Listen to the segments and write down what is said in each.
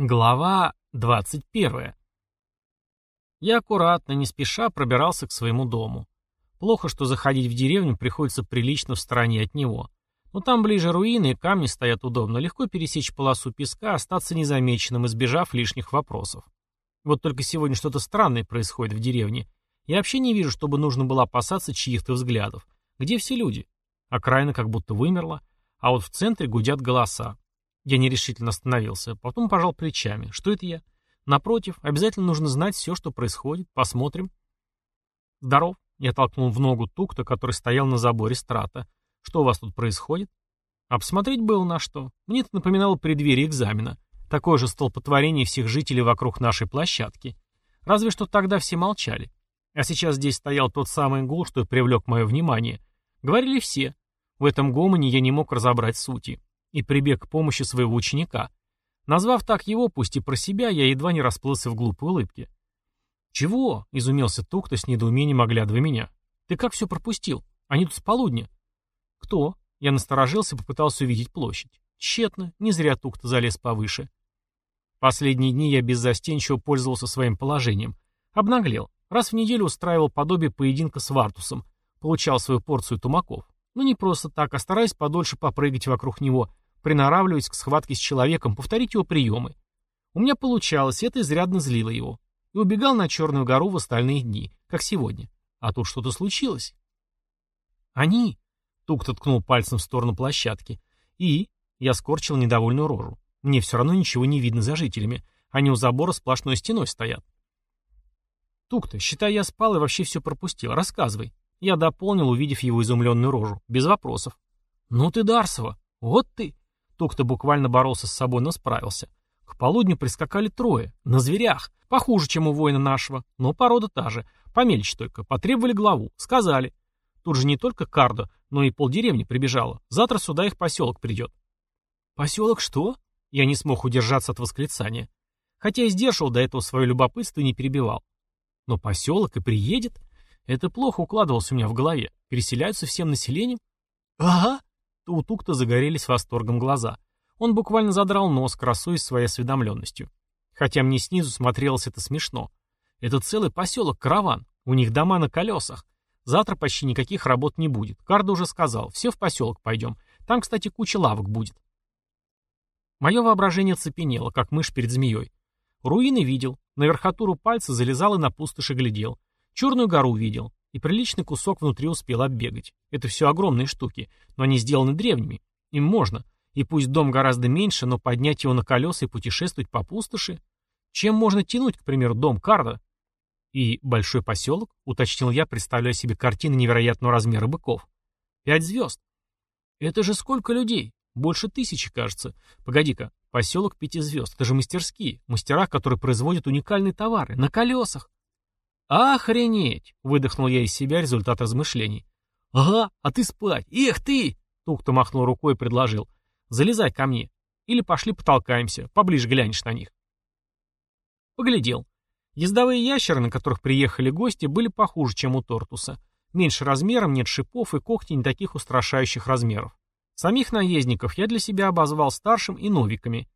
Глава 21. Я аккуратно, не спеша пробирался к своему дому. Плохо, что заходить в деревню приходится прилично в стороне от него. Но там ближе руины и камни стоят удобно, легко пересечь полосу песка, остаться незамеченным, избежав лишних вопросов. Вот только сегодня что-то странное происходит в деревне. Я вообще не вижу, чтобы нужно было опасаться чьих-то взглядов. Где все люди? Окраина как будто вымерла, а вот в центре гудят голоса. Я нерешительно остановился, потом пожал плечами. Что это я? Напротив, обязательно нужно знать все, что происходит. Посмотрим. Здоров. Я толкнул в ногу Тукта, который стоял на заборе страта. Что у вас тут происходит? Обсмотреть было на что. Мне это напоминало преддверие экзамена. Такое же столпотворение всех жителей вокруг нашей площадки. Разве что тогда все молчали. А сейчас здесь стоял тот самый гул, что привлек мое внимание. Говорили все. В этом гомоне я не мог разобрать сути и прибег к помощи своего ученика. Назвав так его, пусть и про себя, я едва не расплылся в глупой улыбке. «Чего?» — изумился Тукта с недоумением оглядывая меня. «Ты как все пропустил? Они тут с полудня». «Кто?» Я насторожился и попытался увидеть площадь. Тщетно, не зря Тукта залез повыше. Последние дни я беззастенчиво пользовался своим положением. Обнаглел. Раз в неделю устраивал подобие поединка с Вартусом. Получал свою порцию тумаков. Но не просто так, а стараясь подольше попрыгать вокруг него, приноравливаясь к схватке с человеком, повторить его приемы. У меня получалось, это изрядно злило его. И убегал на Черную гору в остальные дни, как сегодня. А тут что-то случилось. Они... Тук-то ткнул пальцем в сторону площадки. И... Я скорчил недовольную рожу. Мне все равно ничего не видно за жителями. Они у забора сплошной стеной стоят. Тук-то, считай, я спал и вообще все пропустил. Рассказывай. Я дополнил, увидев его изумленную рожу. Без вопросов. «Ну ты, Дарсова! Вот ты!» Тук-то буквально боролся с собой, но справился. К полудню прискакали трое. На зверях. Похуже, чем у воина нашего. Но порода та же. Помельче только. Потребовали главу. Сказали. Тут же не только Кардо, но и полдеревни прибежало. Завтра сюда их поселок придет. «Поселок что?» Я не смог удержаться от восклицания. Хотя и сдерживал до этого свое любопытство и не перебивал. Но поселок и приедет? Это плохо укладывалось у меня в голове. Переселяются всем населением? Ага. У Тук-то загорелись восторгом глаза. Он буквально задрал нос, красуясь своей осведомленностью. Хотя мне снизу смотрелось это смешно. Это целый поселок, караван. У них дома на колесах. Завтра почти никаких работ не будет. Карда уже сказал, все в поселок пойдем. Там, кстати, куча лавок будет. Мое воображение цепенело, как мышь перед змеей. Руины видел, на верхотуру пальца залезал и на пустоши глядел. Черную гору видел, и приличный кусок внутри успел оббегать. Это все огромные штуки, но они сделаны древними. Им можно. И пусть дом гораздо меньше, но поднять его на колеса и путешествовать по пустоши. Чем можно тянуть, к примеру, дом Карда? И большой поселок, уточнил я, представляя себе картины невероятного размера быков. Пять звезд. Это же сколько людей? Больше тысячи, кажется. Погоди-ка, поселок пяти звезд. Это же мастерские. Мастера, которые производят уникальные товары. На колесах. «Охренеть!» — выдохнул я из себя результат размышлений. «Ага, а ты спать! Эх ты!» — Тук-то махнул рукой и предложил. «Залезай ко мне. Или пошли потолкаемся, поближе глянешь на них». Поглядел. Ездовые ящеры, на которых приехали гости, были похуже, чем у Тортуса. Меньше размером, нет шипов и когти не таких устрашающих размеров. Самих наездников я для себя обозвал старшим и новиками.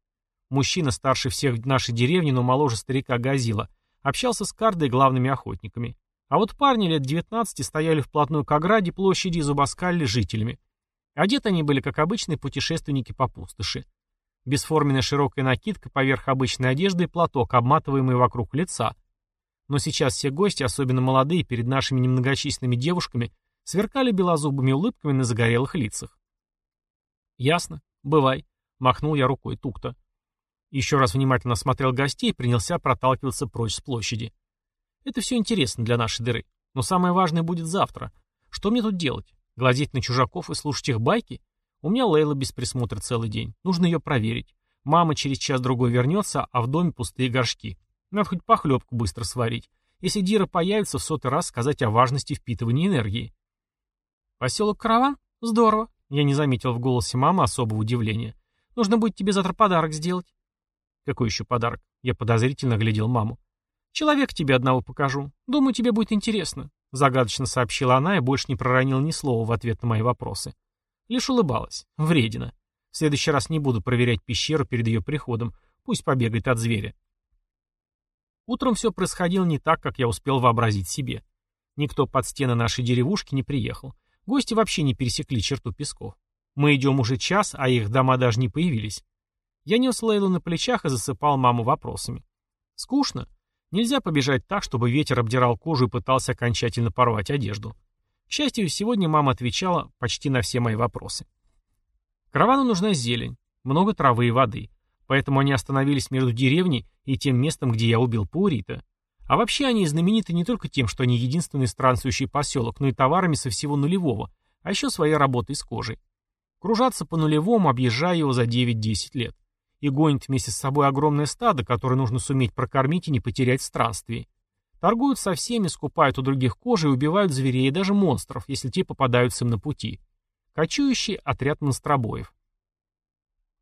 Мужчина старше всех в нашей деревне, но моложе старика Газила — Общался с Кардой главными охотниками. А вот парни лет 19 стояли вплотную к ограде площади и зубоскалили жителями. Одеты они были, как обычные путешественники по пустоши. Бесформенная широкая накидка поверх обычной одежды и платок, обматываемый вокруг лица. Но сейчас все гости, особенно молодые, перед нашими немногочисленными девушками, сверкали белозубыми улыбками на загорелых лицах. «Ясно. Бывай», — махнул я рукой Тукта. Еще раз внимательно осмотрел гостей и принялся проталкиваться прочь с площади. Это все интересно для нашей дыры. Но самое важное будет завтра. Что мне тут делать? Глазеть на чужаков и слушать их байки? У меня Лейла без присмотра целый день. Нужно ее проверить. Мама через час-другой вернется, а в доме пустые горшки. Надо хоть похлебку быстро сварить. Если Дира появится, в сотый раз сказать о важности впитывания энергии. Поселок Караван? Здорово. Я не заметил в голосе мамы особого удивления. Нужно будет тебе завтра подарок сделать. Какой еще подарок? Я подозрительно глядел маму. Человек тебе одного покажу. Думаю, тебе будет интересно. Загадочно сообщила она и больше не проронила ни слова в ответ на мои вопросы. Лишь улыбалась. Вредина. В следующий раз не буду проверять пещеру перед ее приходом. Пусть побегает от зверя. Утром все происходило не так, как я успел вообразить себе. Никто под стены нашей деревушки не приехал. Гости вообще не пересекли черту песков. Мы идем уже час, а их дома даже не появились. Я нес Лейлу на плечах и засыпал маму вопросами. Скучно. Нельзя побежать так, чтобы ветер обдирал кожу и пытался окончательно порвать одежду. К счастью, сегодня мама отвечала почти на все мои вопросы. Каравану нужна зелень, много травы и воды. Поэтому они остановились между деревней и тем местом, где я убил Паурита. А вообще они знамениты не только тем, что они единственный странствующий поселок, но и товарами со всего нулевого, а еще своей работой с кожей. Кружаться по нулевому, объезжая его за 9-10 лет. И гонит вместе с собой огромное стадо, которое нужно суметь прокормить и не потерять в странстве. Торгуют со всеми, скупают у других кожи и убивают зверей и даже монстров, если те попадаются им на пути. Кочующий отряд монстробоев.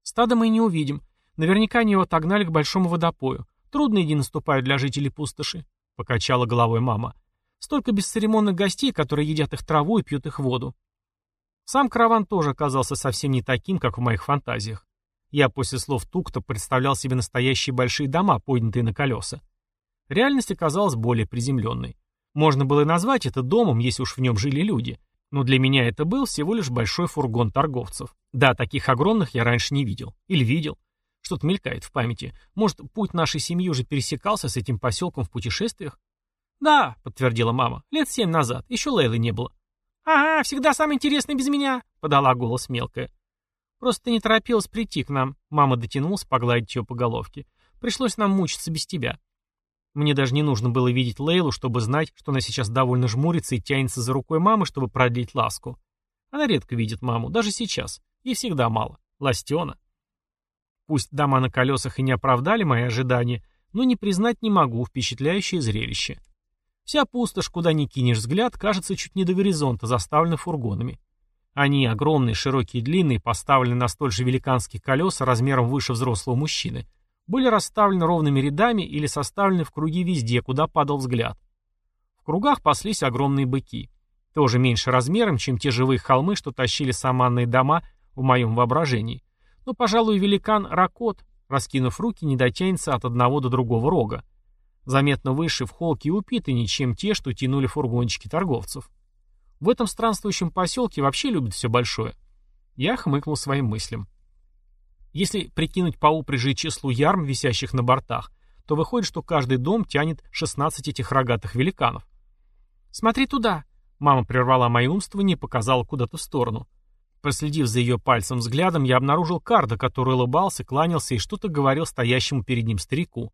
Стадо мы не увидим. Наверняка они его отогнали к большому водопою. Трудные дни наступают для жителей пустоши, — покачала головой мама. Столько бесцеремонных гостей, которые едят их траву и пьют их воду. Сам караван тоже оказался совсем не таким, как в моих фантазиях. Я после слов Тукта представлял себе настоящие большие дома, поднятые на колеса. Реальность оказалась более приземленной. Можно было и назвать это домом, если уж в нем жили люди. Но для меня это был всего лишь большой фургон торговцев. Да, таких огромных я раньше не видел. Или видел. Что-то мелькает в памяти. Может, путь нашей семьи уже пересекался с этим поселком в путешествиях? Да, подтвердила мама. Лет семь назад. Еще Лейлы не было. Ага, всегда самое интересное без меня, подала голос мелкая. Просто ты не торопилась прийти к нам. Мама дотянулась погладить ее по головке. Пришлось нам мучиться без тебя. Мне даже не нужно было видеть Лейлу, чтобы знать, что она сейчас довольно жмурится и тянется за рукой мамы, чтобы продлить ласку. Она редко видит маму, даже сейчас. Ей всегда мало. Ластена. Пусть дома на колесах и не оправдали мои ожидания, но не признать не могу впечатляющее зрелище. Вся пустошь, куда ни кинешь взгляд, кажется чуть не до горизонта, заставлена фургонами. Они огромные, широкие длинные, поставлены на столь же великанские колеса размером выше взрослого мужчины, были расставлены ровными рядами или составлены в круги везде, куда падал взгляд. В кругах паслись огромные быки, тоже меньше размером, чем те живые холмы, что тащили саманные дома в моем воображении, но, пожалуй, великан Ракот, раскинув руки, не дотянется от одного до другого рога. Заметно выше в холке и упитаннее, чем те, что тянули фургончики торговцев. В этом странствующем поселке вообще любят все большое. Я хмыкнул своим мыслям. Если прикинуть по упряжи числу ярм, висящих на бортах, то выходит, что каждый дом тянет 16 этих рогатых великанов. «Смотри туда!» Мама прервала мои умствования и показала куда-то в сторону. Проследив за ее пальцем взглядом, я обнаружил Карда, который улыбался, кланялся и что-то говорил стоящему перед ним старику.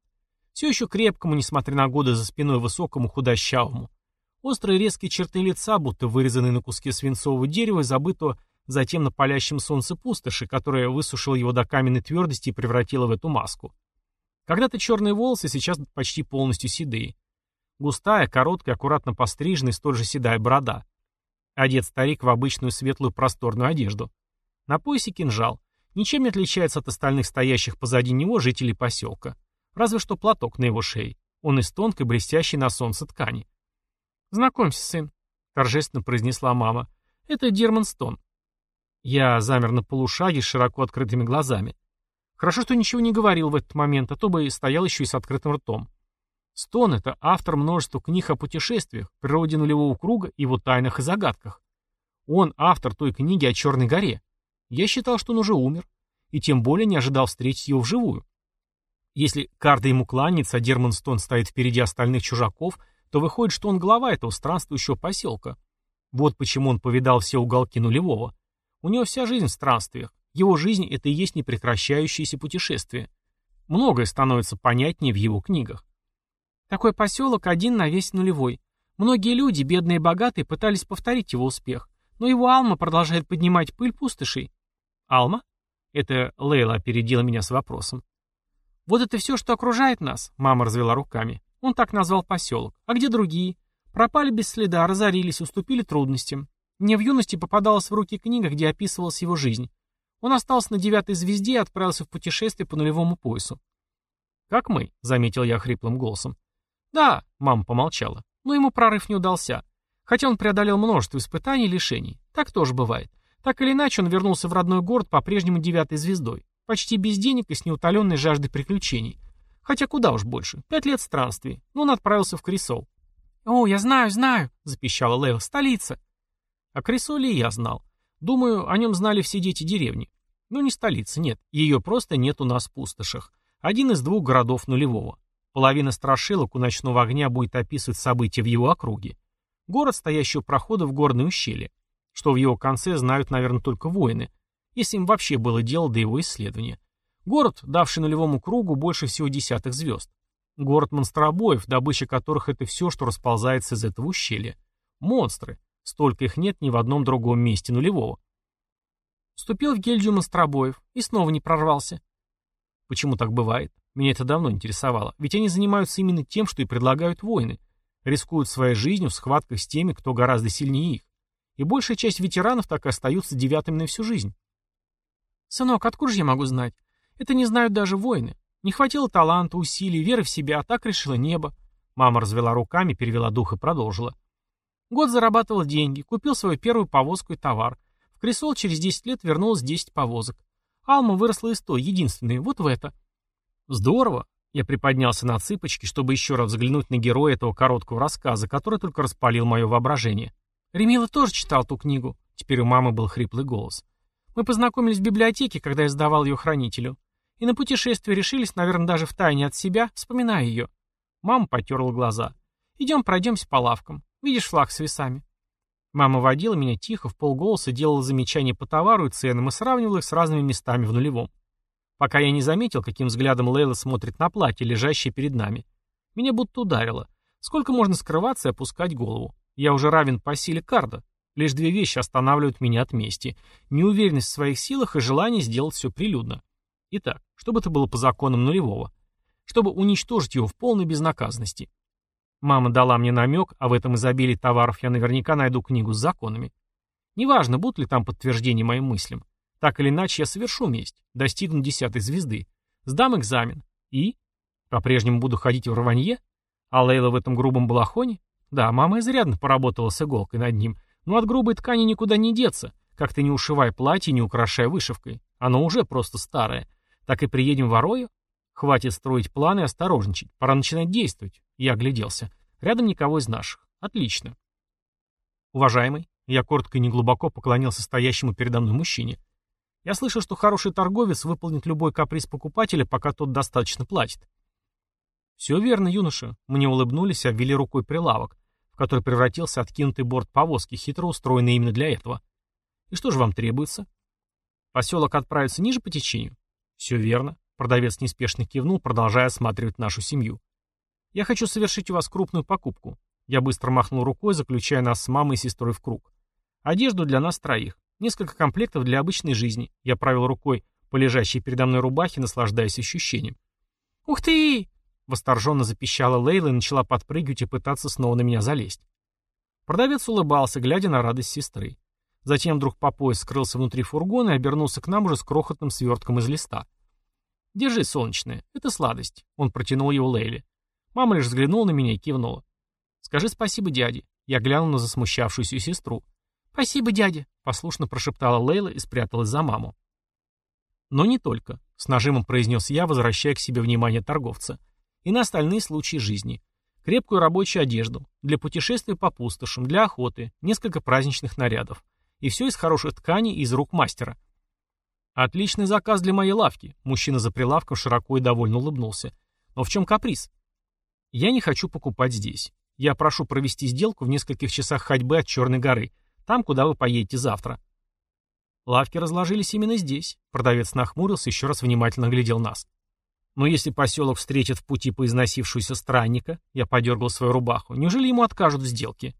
Все еще крепкому, несмотря на годы за спиной высокому худощавому. Острые резкие черты лица, будто вырезанные на куске свинцового дерева, забытого затем на палящем солнце пустоши, которая высушила его до каменной твердости и превратила в эту маску. Когда-то черные волосы, сейчас почти полностью седые. Густая, короткая, аккуратно постриженная, столь же седая борода. Одет старик в обычную светлую просторную одежду. На поясе кинжал. Ничем не отличается от остальных стоящих позади него жителей поселка. Разве что платок на его шее. Он из тонкой, блестящей на солнце ткани. «Знакомься, сын», — торжественно произнесла мама. «Это Дерман Стон». Я замер на полушаге с широко открытыми глазами. Хорошо, что ничего не говорил в этот момент, а то бы стоял еще и с открытым ртом. Стон — это автор множества книг о путешествиях, природе нулевого круга, его тайнах и загадках. Он автор той книги о Черной горе. Я считал, что он уже умер, и тем более не ожидал встретить его вживую. Если Карда ему кланяется, а Дерман Стон стоит впереди остальных чужаков, то выходит, что он глава этого странствующего поселка. Вот почему он повидал все уголки нулевого. У него вся жизнь в странствиях. Его жизнь — это и есть непрекращающееся путешествие. Многое становится понятнее в его книгах. Такой поселок один на весь нулевой. Многие люди, бедные и богатые, пытались повторить его успех. Но его Алма продолжает поднимать пыль пустошей. Алма? Это Лейла опередила меня с вопросом. Вот это все, что окружает нас, мама развела руками. Он так назвал поселок. А где другие? Пропали без следа, разорились, уступили трудностям. Мне в юности попадалась в руки книга, где описывалась его жизнь. Он остался на девятой звезде и отправился в путешествие по нулевому поясу. «Как мы», — заметил я хриплым голосом. «Да», — мама помолчала, — «но ему прорыв не удался. Хотя он преодолел множество испытаний и лишений. Так тоже бывает. Так или иначе, он вернулся в родной город по-прежнему девятой звездой. Почти без денег и с неутоленной жаждой приключений. Хотя куда уж больше. Пять лет странствий. Но он отправился в Крисол. «О, я знаю, знаю», — запищала Лейла. «Столица». О Крисоле я знал. Думаю, о нем знали все дети деревни. Ну, не столица, нет. Ее просто нет у нас в пустошах. Один из двух городов нулевого. Половина страшилок у ночного огня будет описывать события в его округе. Город, стоящий у прохода в горное ущелье. Что в его конце знают, наверное, только воины. Если им вообще было дело до его исследования. Город, давший нулевому кругу больше всего десятых звезд. Город монстробоев, добыча которых это все, что расползается из этого ущелья. Монстры. Столько их нет ни в одном другом месте нулевого. Вступил в гильдию монстробоев и снова не прорвался. Почему так бывает? Меня это давно интересовало. Ведь они занимаются именно тем, что и предлагают войны. Рискуют своей жизнью в схватках с теми, кто гораздо сильнее их. И большая часть ветеранов так и остаются девятыми на всю жизнь. «Сынок, откуда же я могу знать? Это не знают даже воины. Не хватило таланта, усилий, веры в себя, а так решило небо». Мама развела руками, перевела дух и продолжила. Год зарабатывал деньги, купил свою первую повозку и товар. В Кресол через 10 лет вернулось 10 повозок. Алма выросла из той, единственной, вот в это. Здорово. Я приподнялся на цыпочки, чтобы еще раз взглянуть на героя этого короткого рассказа, который только распалил мое воображение. Ремила тоже читал ту книгу. Теперь у мамы был хриплый голос. Мы познакомились в библиотеке, когда я сдавал ее хранителю. И на путешествие решились, наверное, даже в тайне от себя, вспоминая ее. Мама потерла глаза. Идем пройдемся по лавкам. Видишь флаг с весами? Мама водила меня тихо, в полголоса делала замечания по товару и ценам и сравнивала их с разными местами в нулевом. Пока я не заметил, каким взглядом Лейла смотрит на платье, лежащее перед нами. Меня будто ударило. Сколько можно скрываться и опускать голову? Я уже равен по силе карда. Лишь две вещи останавливают меня от мести. Неуверенность в своих силах и желание сделать все прилюдно. Итак, чтобы это было по законам нулевого. Чтобы уничтожить его в полной безнаказанности. Мама дала мне намек, а в этом изобилии товаров я наверняка найду книгу с законами. Неважно, будут ли там подтверждения моим мыслям. Так или иначе, я совершу месть, достигну десятой звезды, сдам экзамен и... По-прежнему буду ходить в рванье? А Лейла в этом грубом балахоне? Да, мама изрядно поработала с иголкой над ним, но от грубой ткани никуда не деться, как ты не ушивай платье, не украшая вышивкой. Оно уже просто старое. Так и приедем в Орою? Хватит строить планы и осторожничать. Пора начинать действовать. Я огляделся. Рядом никого из наших. Отлично. Уважаемый, я коротко и неглубоко поклонился стоящему передо мной мужчине. Я слышал, что хороший торговец выполнит любой каприз покупателя, пока тот достаточно платит. Все верно, юноша. Мне улыбнулись и обвели рукой прилавок, в который превратился откинутый борт повозки, хитро устроенный именно для этого. И что же вам требуется? Поселок отправится ниже по течению? Все верно. Продавец неспешно кивнул, продолжая осматривать нашу семью. «Я хочу совершить у вас крупную покупку». Я быстро махнул рукой, заключая нас с мамой и сестрой в круг. «Одежду для нас троих. Несколько комплектов для обычной жизни». Я правил рукой по лежащей передо мной рубахе, наслаждаясь ощущением. «Ух ты!» — восторженно запищала Лейла и начала подпрыгивать и пытаться снова на меня залезть. Продавец улыбался, глядя на радость сестры. Затем вдруг по пояс скрылся внутри фургона и обернулся к нам уже с крохотным свертком из листа. «Держи, солнечное, это сладость», — он протянул его Лейле. Мама лишь взглянула на меня и кивнула. «Скажи спасибо дяде». Я глянул на засмущавшуюся сестру. «Спасибо, дядя», — послушно прошептала Лейла и спряталась за маму. Но не только, — с нажимом произнес я, возвращая к себе внимание торговца. И на остальные случаи жизни. Крепкую рабочую одежду, для путешествий по пустошам, для охоты, несколько праздничных нарядов. И все из хороших тканей из рук мастера. «Отличный заказ для моей лавки», — мужчина за прилавком широко и довольно улыбнулся. «Но в чем каприз?» «Я не хочу покупать здесь. Я прошу провести сделку в нескольких часах ходьбы от Черной горы, там, куда вы поедете завтра». Лавки разложились именно здесь. Продавец нахмурился, еще раз внимательно глядел нас. Но если поселок встретит в пути поизносившуюся странника, я подергал свою рубаху, неужели ему откажут в сделке?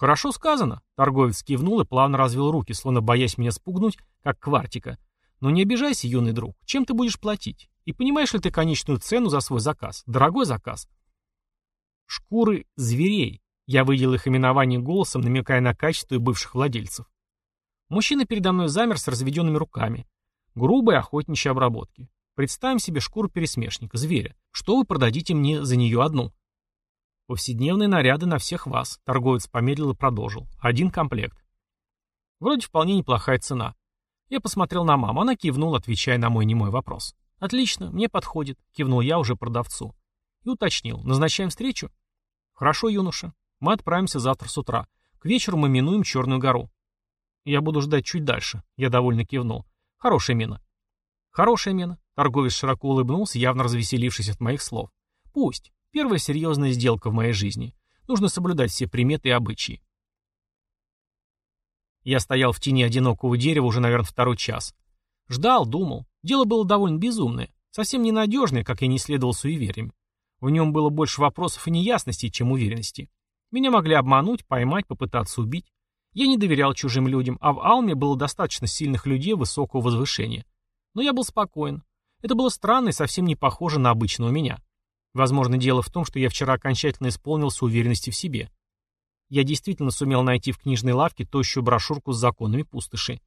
«Хорошо сказано», — торговец кивнул и плавно развел руки, словно боясь меня спугнуть, как квартика. «Но не обижайся, юный друг, чем ты будешь платить? И понимаешь ли ты конечную цену за свой заказ? Дорогой заказ». «Шкуры зверей», — я выделил их именование голосом, намекая на качество бывших владельцев. Мужчина передо мной замер с разведенными руками. Грубой охотничьей обработки. Представим себе шкуру пересмешника, зверя. Что вы продадите мне за нее одну? Повседневные наряды на всех вас. Торговец помедлил и продолжил. Один комплект. Вроде вполне неплохая цена. Я посмотрел на маму, она кивнула, отвечая на мой немой вопрос. «Отлично, мне подходит», — кивнул я уже продавцу. И уточнил. «Назначаем встречу?» «Хорошо, юноша. Мы отправимся завтра с утра. К вечеру мы минуем Черную гору». «Я буду ждать чуть дальше», — я довольно кивнул. «Хорошая мина». «Хорошая мина», — торговец широко улыбнулся, явно развеселившись от моих слов. «Пусть. Первая серьезная сделка в моей жизни. Нужно соблюдать все приметы и обычаи». Я стоял в тени одинокого дерева уже, наверное, второй час. Ждал, думал. Дело было довольно безумное. Совсем ненадежное, как я не следовал суевериям. В нем было больше вопросов и неясностей, чем уверенности. Меня могли обмануть, поймать, попытаться убить. Я не доверял чужим людям, а в Алме было достаточно сильных людей высокого возвышения. Но я был спокоен. Это было странно и совсем не похоже на обычного меня. Возможно, дело в том, что я вчера окончательно исполнился уверенности в себе. Я действительно сумел найти в книжной лавке тощую брошюрку с законами пустоши.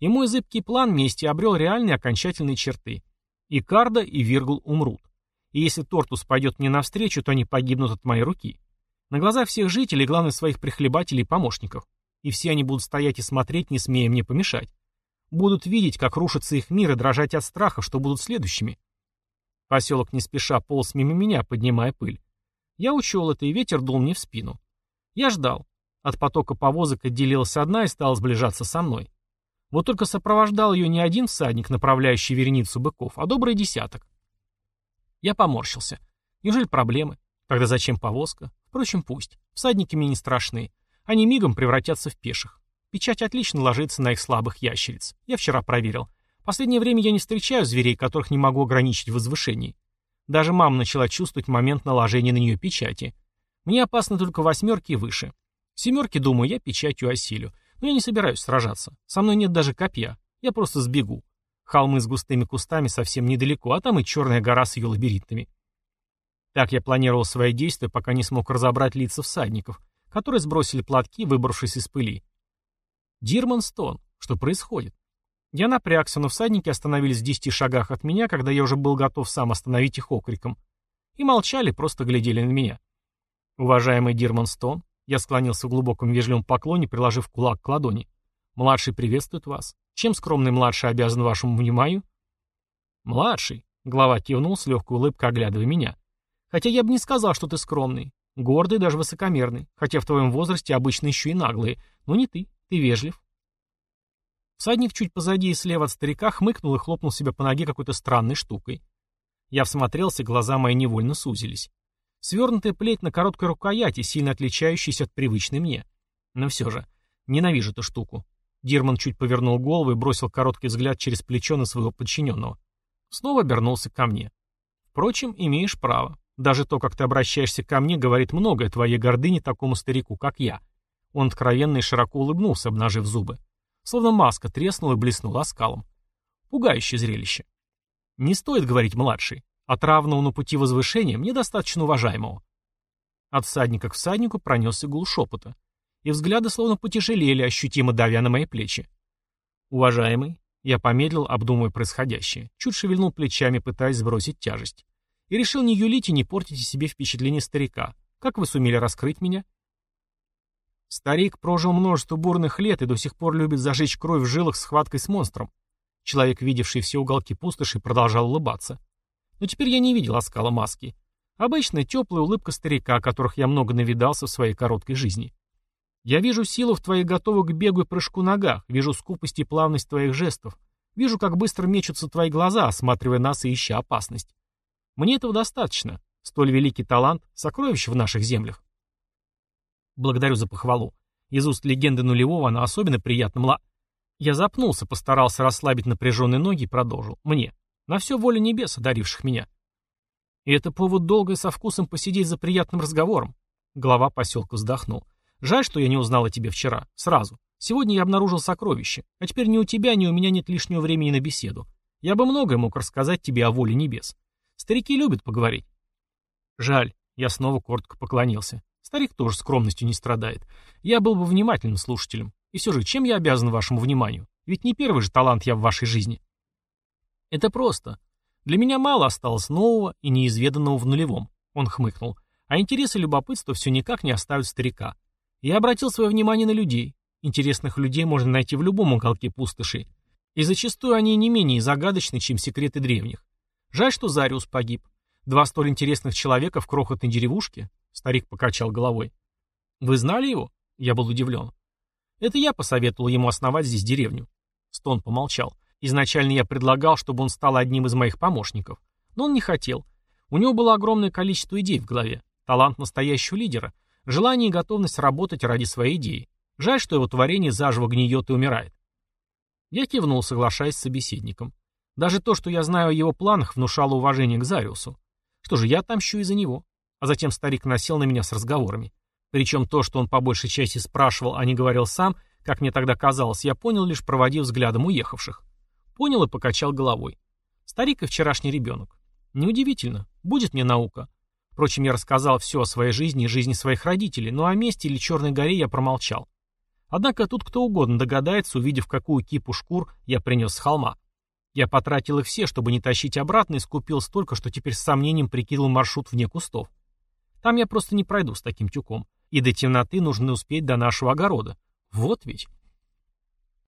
И мой зыбкий план мести обрел реальные окончательные черты. И Карда, и Виргул умрут. И если Тортус пойдет мне навстречу, то они погибнут от моей руки. На глазах всех жителей, главное, своих прихлебателей и помощников. И все они будут стоять и смотреть, не смея мне помешать. Будут видеть, как рушится их мир и дрожать от страха, что будут следующими. Поселок не спеша полз мимо меня, поднимая пыль. Я учел это, и ветер дул мне в спину. Я ждал. От потока повозок отделилась одна и стала сближаться со мной. Вот только сопровождал ее не один всадник, направляющий вереницу быков, а добрый десяток. Я поморщился. Неужели проблемы? Тогда зачем повозка? Впрочем, пусть. Всадники мне не страшны. Они мигом превратятся в пеших. Печать отлично ложится на их слабых ящериц. Я вчера проверил. Последнее время я не встречаю зверей, которых не могу ограничить в возвышении. Даже мама начала чувствовать момент наложения на нее печати. Мне опасно только восьмерки и выше. Семерки, думаю, я печатью осилю. Но я не собираюсь сражаться. Со мной нет даже копья. Я просто сбегу. Холмы с густыми кустами совсем недалеко, а там и черная гора с ее лабиринтами. Так я планировал свои действия, пока не смог разобрать лица всадников, которые сбросили платки, выбравшись из пыли. Дирман Стон. Что происходит? Я напрягся, но всадники остановились в десяти шагах от меня, когда я уже был готов сам остановить их окриком. И молчали, просто глядели на меня. Уважаемый Дирман Стон, я склонился в глубоком вежливом поклоне, приложив кулак к ладони. Младший приветствует вас. Чем скромный младший обязан вашему вниманию? Младший, глава кивнул с легкой улыбкой, оглядывая меня. Хотя я бы не сказал, что ты скромный. Гордый, даже высокомерный. Хотя в твоем возрасте обычно еще и наглые. Но не ты. Ты вежлив. Всадник чуть позади и слева от старика хмыкнул и хлопнул себя по ноге какой-то странной штукой. Я всмотрелся, глаза мои невольно сузились. Свернутая плеть на короткой рукояти, сильно отличающаяся от привычной мне. Но все же, ненавижу эту штуку. Дирман чуть повернул голову и бросил короткий взгляд через плечо на своего подчиненного. Снова обернулся ко мне. Впрочем, имеешь право. Даже то, как ты обращаешься ко мне, говорит многое твоей гордыне такому старику, как я. Он откровенно и широко улыбнулся, обнажив зубы. Словно маска треснула и блеснула оскалом. Пугающее зрелище. Не стоит говорить младший. От равного на пути возвышения мне достаточно уважаемого. От всадника к всаднику пронесся гул шепота, и взгляды словно потяжелели, ощутимо давя на мои плечи. Уважаемый, я помедлил, обдумывая происходящее, чуть шевельнул плечами, пытаясь сбросить тяжесть. И решил не юлить и не портить себе впечатление старика. Как вы сумели раскрыть меня? Старик прожил множество бурных лет и до сих пор любит зажечь кровь в жилах схваткой с монстром. Человек, видевший все уголки пустоши, продолжал улыбаться. Но теперь я не видел оскала маски. Обычная теплая улыбка старика, которых я много навидался в своей короткой жизни. Я вижу силу в твоих готовых к бегу и прыжку ногах, вижу скупость и плавность твоих жестов, вижу, как быстро мечутся твои глаза, осматривая нас и ища опасность. Мне этого достаточно. Столь великий талант — сокровище в наших землях. Благодарю за похвалу. Из уст легенды нулевого она особенно приятна мла... Я запнулся, постарался расслабить напряженные ноги и продолжил. Мне. На все воля небес, одаривших меня. И это повод долго и со вкусом посидеть за приятным разговором. Глава поселка вздохнул. Жаль, что я не узнал о тебе вчера. Сразу. Сегодня я обнаружил сокровище. А теперь ни у тебя, ни у меня нет лишнего времени на беседу. Я бы многое мог рассказать тебе о воле небес. Старики любят поговорить. Жаль. Я снова коротко поклонился. Старик тоже скромностью не страдает. Я был бы внимательным слушателем. И все же, чем я обязан вашему вниманию? Ведь не первый же талант я в вашей жизни. Это просто. Для меня мало осталось нового и неизведанного в нулевом. Он хмыкнул. А интерес и любопытство все никак не оставят старика. Я обратил свое внимание на людей. Интересных людей можно найти в любом уголке пустоши. И зачастую они не менее загадочны, чем секреты древних. Жаль, что Зариус погиб. Два столь интересных человека в крохотной деревушке? Старик покачал головой. Вы знали его? Я был удивлен. Это я посоветовал ему основать здесь деревню. Стон помолчал. Изначально я предлагал, чтобы он стал одним из моих помощников. Но он не хотел. У него было огромное количество идей в голове. Талант настоящего лидера. Желание и готовность работать ради своей идеи. Жаль, что его творение заживо гниет и умирает. Я кивнул, соглашаясь с собеседником. Даже то, что я знаю о его планах, внушало уважение к Зариусу. Что же, я отомщу из-за него. А затем старик насел на меня с разговорами. Причем то, что он по большей части спрашивал, а не говорил сам, как мне тогда казалось, я понял, лишь проводив взглядом уехавших. Понял и покачал головой. Старик и вчерашний ребенок. Неудивительно. Будет мне наука. Впрочем, я рассказал все о своей жизни и жизни своих родителей, но о месте или Черной горе я промолчал. Однако тут кто угодно догадается, увидев, какую кипу шкур я принес с холма. Я потратил их все, чтобы не тащить обратно, и скупил столько, что теперь с сомнением прикинул маршрут вне кустов. Там я просто не пройду с таким тюком. И до темноты нужно успеть до нашего огорода. Вот ведь.